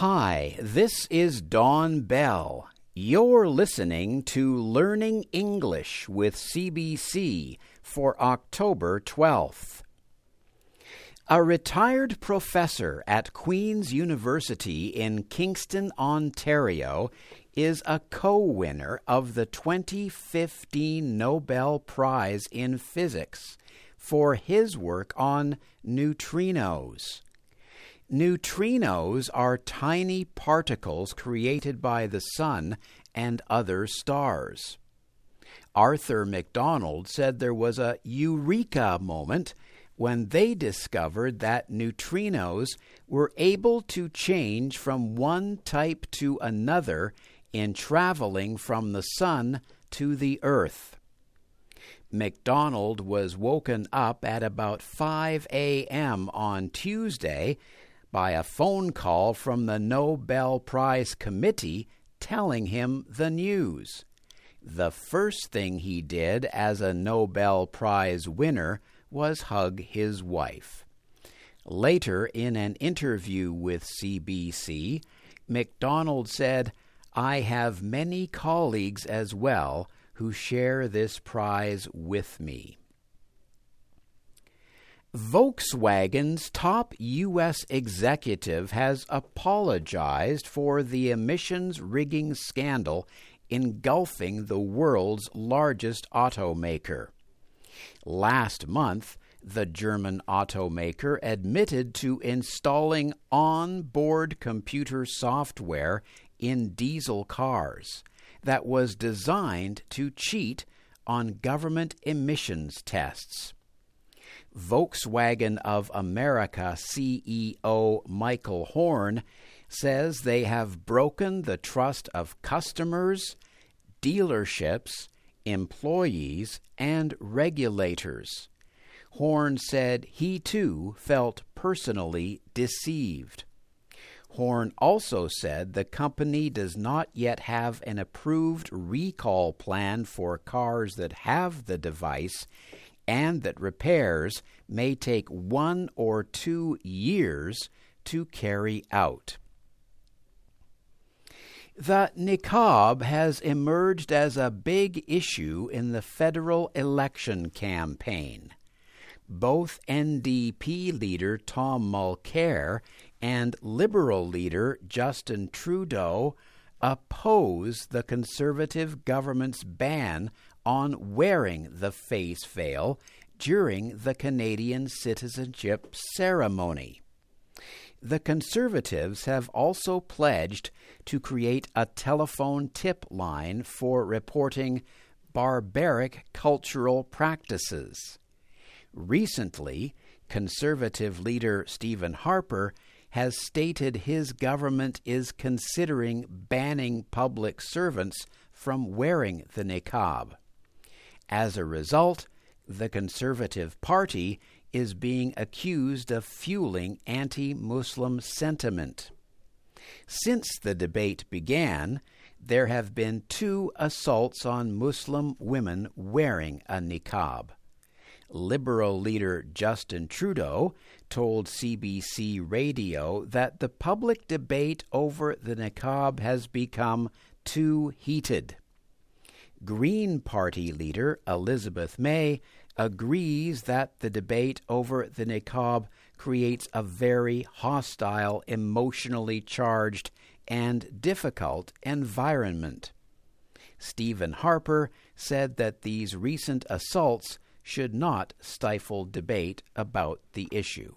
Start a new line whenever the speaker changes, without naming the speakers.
Hi, this is Don Bell. You're listening to Learning English with CBC for October 12th. A retired professor at Queen's University in Kingston, Ontario, is a co winner of the 2015 Nobel Prize in Physics for his work on neutrinos. Neutrinos are tiny particles created by the Sun and other stars. Arthur McDonald said there was a eureka moment when they discovered that neutrinos were able to change from one type to another in traveling from the Sun to the Earth. McDonald was woken up at about 5 a.m. on Tuesday by a phone call from the Nobel Prize Committee telling him the news. The first thing he did as a Nobel Prize winner was hug his wife. Later, in an interview with CBC, McDonald said, I have many colleagues as well who share this prize with me. Volkswagen's top U.S. executive has apologized for the emissions rigging scandal engulfing the world's largest automaker. Last month, the German automaker admitted to installing onboard computer software in diesel cars that was designed to cheat on government emissions tests. Volkswagen of America CEO Michael Horn says they have broken the trust of customers, dealerships, employees, and regulators. Horn said he too felt personally deceived. Horn also said the company does not yet have an approved recall plan for cars that have the device and that repairs may take one or two years to carry out. The niqab has emerged as a big issue in the federal election campaign. Both NDP leader Tom Mulcair and Liberal leader Justin Trudeau oppose the Conservative government's ban on wearing the face veil during the Canadian citizenship ceremony. The Conservatives have also pledged to create a telephone tip line for reporting barbaric cultural practices. Recently, Conservative leader Stephen Harper has stated his government is considering banning public servants from wearing the niqab. As a result, the Conservative Party is being accused of fueling anti Muslim sentiment. Since the debate began, there have been two assaults on Muslim women wearing a niqab. Liberal leader Justin Trudeau told CBC Radio that the public debate over the niqab has become too heated. Green Party leader Elizabeth May agrees that the debate over the niqab creates a very hostile, emotionally charged, and difficult environment. Stephen Harper said that these recent assaults should not stifle debate about the issue.